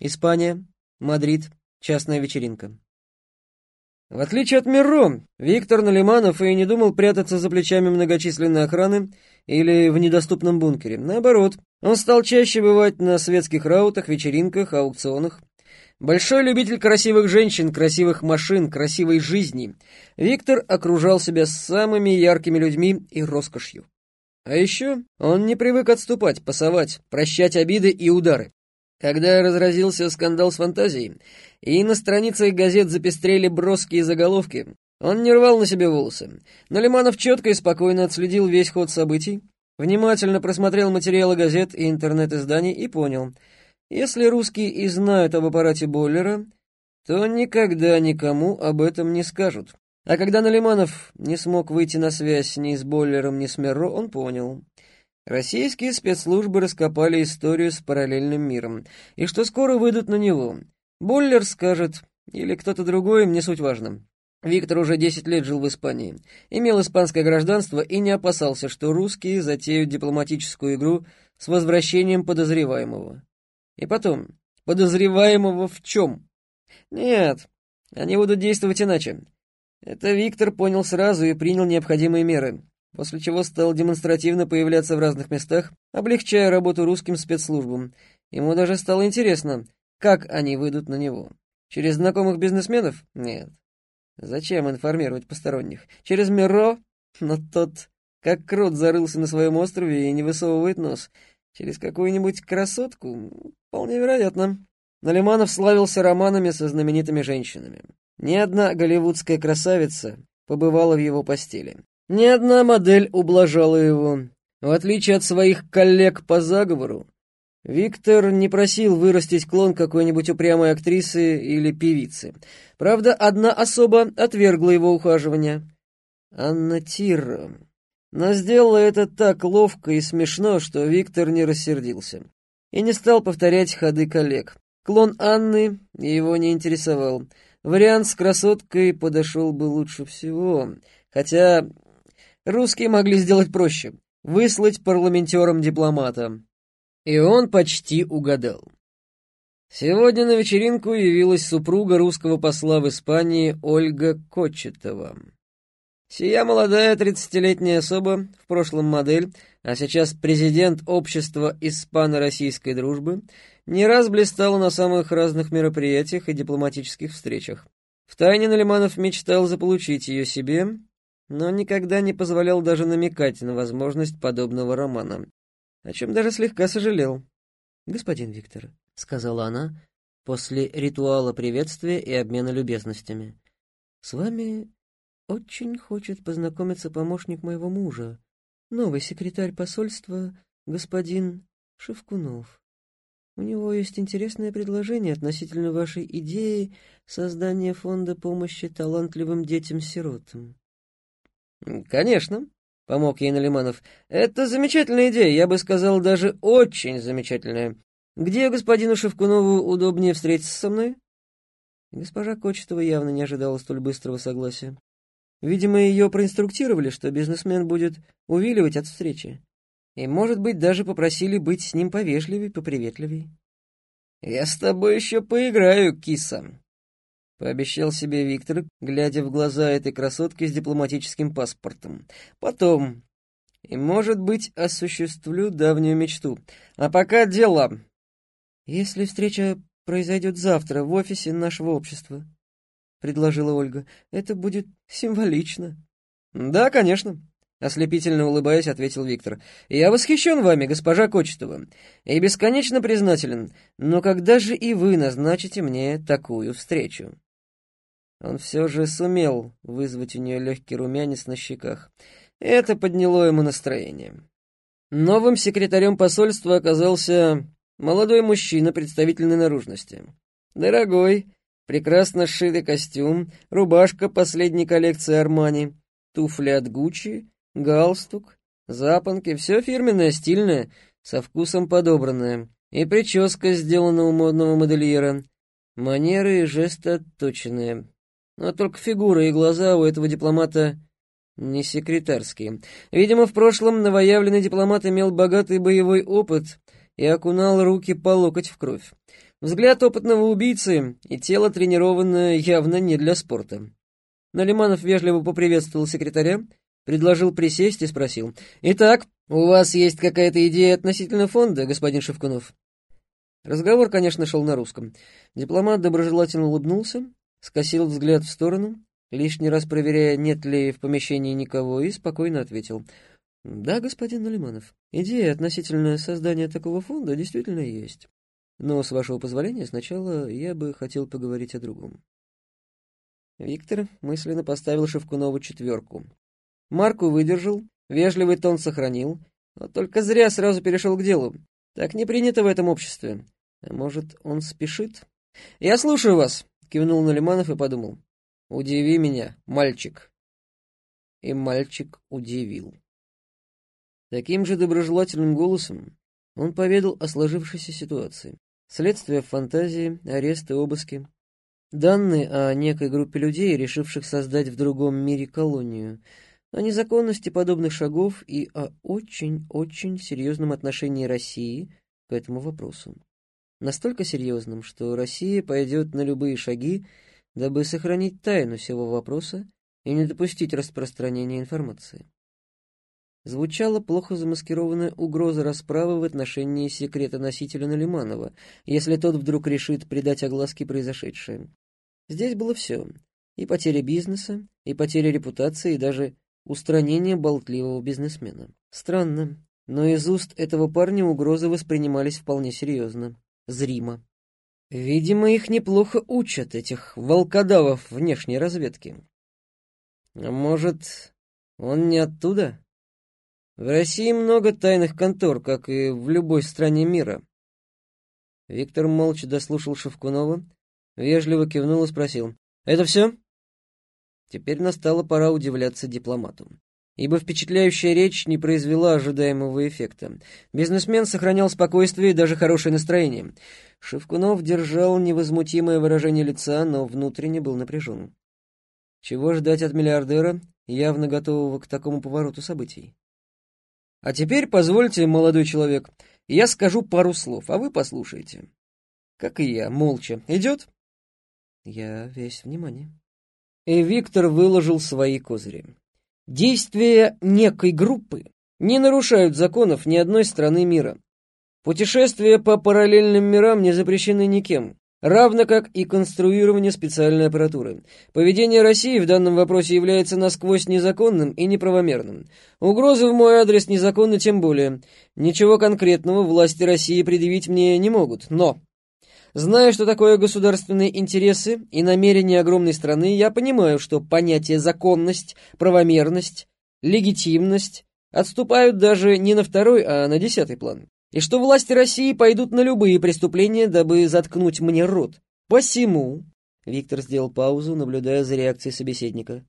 Испания, Мадрид, частная вечеринка. В отличие от Мирро, Виктор Налиманов и не думал прятаться за плечами многочисленной охраны или в недоступном бункере. Наоборот, он стал чаще бывать на светских раутах, вечеринках, аукционах. Большой любитель красивых женщин, красивых машин, красивой жизни. Виктор окружал себя самыми яркими людьми и роскошью. А еще он не привык отступать, пасовать, прощать обиды и удары. Когда разразился скандал с фантазией, и на страницах газет запестрели броские заголовки, он не рвал на себе волосы. Но Лиманов четко и спокойно отследил весь ход событий, внимательно просмотрел материалы газет и интернет-изданий и понял, если русские и знают об аппарате бойлера, то никогда никому об этом не скажут. А когда Налиманов не смог выйти на связь ни с бойлером, ни с Мерро, он понял — Российские спецслужбы раскопали историю с параллельным миром, и что скоро выйдут на него. Боллер скажет, или кто-то другой, мне суть важно. Виктор уже 10 лет жил в Испании, имел испанское гражданство и не опасался, что русские затеют дипломатическую игру с возвращением подозреваемого. И потом, подозреваемого в чем? Нет, они будут действовать иначе. Это Виктор понял сразу и принял необходимые меры после чего стал демонстративно появляться в разных местах, облегчая работу русским спецслужбам. Ему даже стало интересно, как они выйдут на него. Через знакомых бизнесменов? Нет. Зачем информировать посторонних? Через Миро? Но тот, как крот, зарылся на своем острове и не высовывает нос. Через какую-нибудь красотку? Вполне вероятно. Налиманов славился романами со знаменитыми женщинами. Ни одна голливудская красавица побывала в его постели. Ни одна модель ублажала его. В отличие от своих коллег по заговору, Виктор не просил вырастить клон какой-нибудь упрямой актрисы или певицы. Правда, одна особа отвергла его ухаживание. Анна Тирра. Но сделала это так ловко и смешно, что Виктор не рассердился. И не стал повторять ходы коллег. Клон Анны его не интересовал. Вариант с красоткой подошел бы лучше всего. Хотя Русские могли сделать проще — выслать парламентерам дипломата. И он почти угадал. Сегодня на вечеринку явилась супруга русского посла в Испании Ольга Кочетова. Сия молодая тридцатилетняя особа, в прошлом модель, а сейчас президент общества испано-российской дружбы, не раз блистала на самых разных мероприятиях и дипломатических встречах. Втайне Налиманов мечтал заполучить ее себе, но никогда не позволял даже намекать на возможность подобного романа, о чем даже слегка сожалел. «Господин Виктор», — сказала она после ритуала приветствия и обмена любезностями, — «с вами очень хочет познакомиться помощник моего мужа, новый секретарь посольства, господин Шевкунов. У него есть интересное предложение относительно вашей идеи создания фонда помощи талантливым детям-сиротам. «Конечно», — помог ей Налиманов. «Это замечательная идея, я бы сказал, даже очень замечательная. Где господину Шевкунову удобнее встретиться со мной?» Госпожа Кочетова явно не ожидала столь быстрого согласия. Видимо, ее проинструктировали, что бизнесмен будет увиливать от встречи. И, может быть, даже попросили быть с ним повежливей, поприветливей. «Я с тобой еще поиграю, киса», Пообещал себе Виктор, глядя в глаза этой красотки с дипломатическим паспортом. Потом. И, может быть, осуществлю давнюю мечту. А пока дела. Если встреча произойдет завтра в офисе нашего общества, — предложила Ольга, — это будет символично. Да, конечно. Ослепительно улыбаясь, ответил Виктор. «Я восхищен вами, госпожа Кочетова, и бесконечно признателен, но когда же и вы назначите мне такую встречу?» Он все же сумел вызвать у нее легкий румянец на щеках. Это подняло ему настроение. Новым секретарем посольства оказался молодой мужчина представительной наружности. Дорогой, прекрасно сшитый костюм, рубашка последней коллекции Армани, туфли от Гуччи, галстук, запонки, все фирменное, стильное, со вкусом подобранное. И прическа сделана у модного модельера. Манеры и жесты отточенные. Но только фигура и глаза у этого дипломата не секретарские. Видимо, в прошлом новоявленный дипломат имел богатый боевой опыт и окунал руки по локоть в кровь. Взгляд опытного убийцы и тело тренированное явно не для спорта. Налиманов вежливо поприветствовал секретаря, предложил присесть и спросил. «Итак, у вас есть какая-то идея относительно фонда, господин Шевкунов?» Разговор, конечно, шел на русском. Дипломат доброжелательно улыбнулся, скосил взгляд в сторону, лишний раз проверяя, нет ли в помещении никого, и спокойно ответил. «Да, господин Налиманов, идея относительно создания такого фонда действительно есть. Но, с вашего позволения, сначала я бы хотел поговорить о другом». Виктор мысленно поставил Шевкунову четверку. Марку выдержал, вежливый тон сохранил, но только зря сразу перешел к делу. Так не принято в этом обществе. А может, он спешит? «Я слушаю вас», — кивнул Налиманов и подумал. «Удиви меня, мальчик». И мальчик удивил. Таким же доброжелательным голосом он поведал о сложившейся ситуации. Следствие в фантазии, аресты, обыски. Данные о некой группе людей, решивших создать в другом мире колонию, о незаконности подобных шагов и о очень-очень серьезном отношении России к этому вопросу. Настолько серьезным, что Россия пойдет на любые шаги, дабы сохранить тайну всего вопроса и не допустить распространения информации. Звучала плохо замаскированная угроза расправы в отношении секрета носителя Налиманова, если тот вдруг решит придать огласке произошедшее. Здесь было все. И потеря бизнеса, и потеря репутации, и даже устранение болтливого бизнесмена. Странно, но из уст этого парня угрозы воспринимались вполне серьезно, зримо. Видимо, их неплохо учат, этих волкодавов внешней разведки. А может, он не оттуда? В России много тайных контор, как и в любой стране мира. Виктор молча дослушал Шевкунова, вежливо кивнул и спросил. «Это все?» Теперь настала пора удивляться дипломату. Ибо впечатляющая речь не произвела ожидаемого эффекта. Бизнесмен сохранял спокойствие и даже хорошее настроение. Шевкунов держал невозмутимое выражение лица, но внутренне был напряжен. Чего ждать от миллиардера, явно готового к такому повороту событий? А теперь позвольте, молодой человек, я скажу пару слов, а вы послушайте. Как и я, молча. Идет? Я весь внимание. И Виктор выложил свои козыри. Действия некой группы не нарушают законов ни одной страны мира. Путешествия по параллельным мирам не запрещены никем равно как и конструирование специальной аппаратуры. Поведение России в данном вопросе является насквозь незаконным и неправомерным. Угрозы в мой адрес незаконны тем более. Ничего конкретного власти России предъявить мне не могут, но... Зная, что такое государственные интересы и намерения огромной страны, я понимаю, что понятия законность, правомерность, легитимность отступают даже не на второй, а на десятый план и что власти России пойдут на любые преступления, дабы заткнуть мне рот. Посему...» Виктор сделал паузу, наблюдая за реакцией собеседника.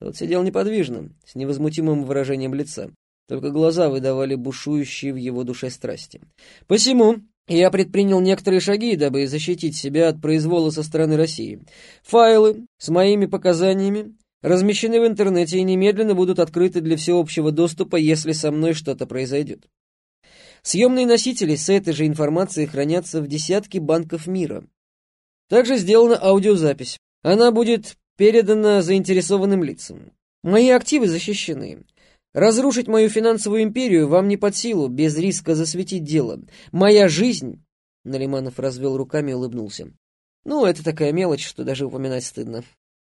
Тот сидел неподвижно, с невозмутимым выражением лица. Только глаза выдавали бушующие в его душе страсти. «Посему я предпринял некоторые шаги, дабы защитить себя от произвола со стороны России. Файлы с моими показаниями размещены в интернете и немедленно будут открыты для всеобщего доступа, если со мной что-то произойдет. Съемные носители с этой же информацией хранятся в десятке банков мира. Также сделана аудиозапись. Она будет передана заинтересованным лицам. Мои активы защищены. Разрушить мою финансовую империю вам не под силу, без риска засветить дело. Моя жизнь...» Налиманов развел руками и улыбнулся. «Ну, это такая мелочь, что даже упоминать стыдно.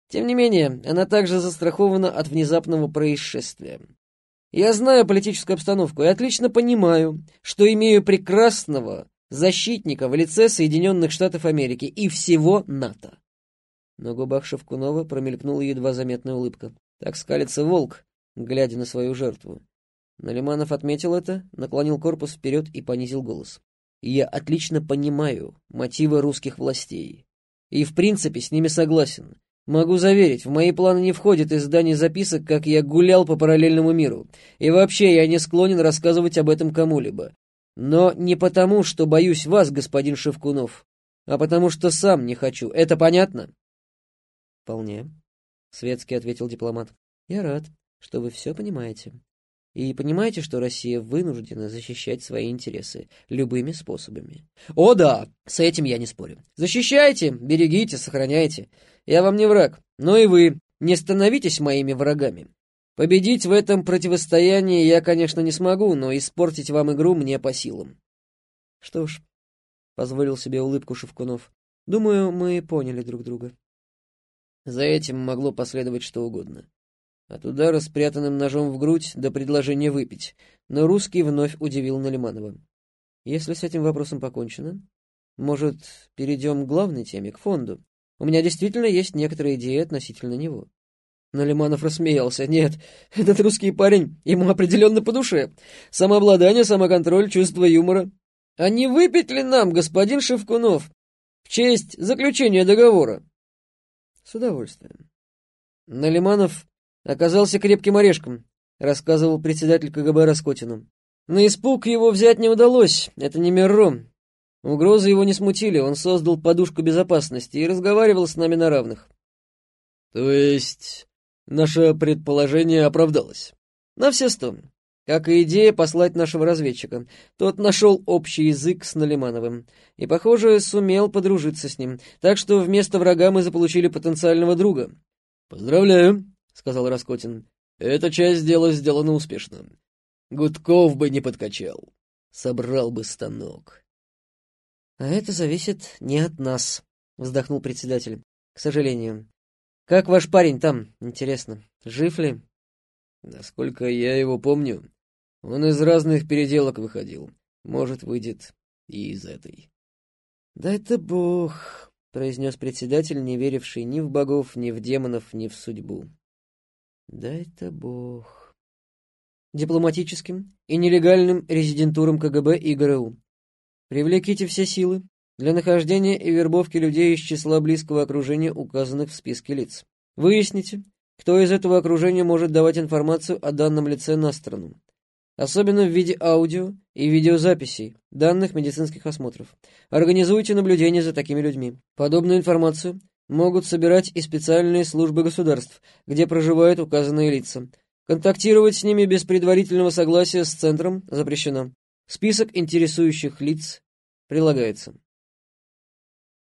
Тем не менее, она также застрахована от внезапного происшествия. Я знаю политическую обстановку и отлично понимаю, что имею прекрасного защитника в лице Соединенных Штатов Америки и всего НАТО. На губах Шевкунова промелькнула едва заметная улыбка. Так скалится волк, глядя на свою жертву. Налиманов отметил это, наклонил корпус вперед и понизил голос. «Я отлично понимаю мотивы русских властей. И, в принципе, с ними согласен. Могу заверить, в мои планы не входит издание записок, как я гулял по параллельному миру. И вообще, я не склонен рассказывать об этом кому-либо. Но не потому, что боюсь вас, господин Шевкунов, а потому что сам не хочу. Это понятно? Вполне, — светски ответил дипломат. Я рад, что вы все понимаете. И понимаете, что Россия вынуждена защищать свои интересы любыми способами? О да, с этим я не спорю. Защищайте, берегите, сохраняйте. Я вам не враг, но и вы не становитесь моими врагами. Победить в этом противостоянии я, конечно, не смогу, но испортить вам игру мне по силам. Что ж, позволил себе улыбку Шевкунов. Думаю, мы поняли друг друга. За этим могло последовать что угодно. От удара спрятанным ножом в грудь до предложения выпить, но русский вновь удивил Налиманова. Если с этим вопросом покончено, может, перейдем к главной теме, к фонду? У меня действительно есть некоторые идеи относительно него. Налиманов рассмеялся. Нет, этот русский парень ему определенно по душе. Самообладание, самоконтроль, чувство юмора. А не выпить ли нам, господин Шевкунов, в честь заключения договора? С удовольствием. Налиманов оказался крепким орешком, рассказывал председатель КГБ Раскотину. На испуг его взять не удалось, это не Мерро. Угрозы его не смутили, он создал подушку безопасности и разговаривал с нами на равных. То есть наше предположение оправдалось? На все сто. Как и идея послать нашего разведчика. Тот нашел общий язык с Налимановым и, похоже, сумел подружиться с ним. Так что вместо врага мы заполучили потенциального друга. «Поздравляю», — сказал Раскотин. «Эта часть дела сделана успешно. Гудков бы не подкачал. Собрал бы станок». «А это зависит не от нас», — вздохнул председатель. «К сожалению. Как ваш парень там, интересно, жив ли?» Насколько я его помню, он из разных переделок выходил. Может, выйдет и из этой. «Да это бог», — произнес председатель, не веривший ни в богов, ни в демонов, ни в судьбу. «Да это бог». Дипломатическим и нелегальным резидентурам КГБ и ГРУ. Привлеките все силы для нахождения и вербовки людей из числа близкого окружения, указанных в списке лиц. Выясните, кто из этого окружения может давать информацию о данном лице на страну, особенно в виде аудио и видеозаписей данных медицинских осмотров. Организуйте наблюдение за такими людьми. Подобную информацию могут собирать и специальные службы государств, где проживают указанные лица. Контактировать с ними без предварительного согласия с центром запрещено. Список интересующих лиц прилагается.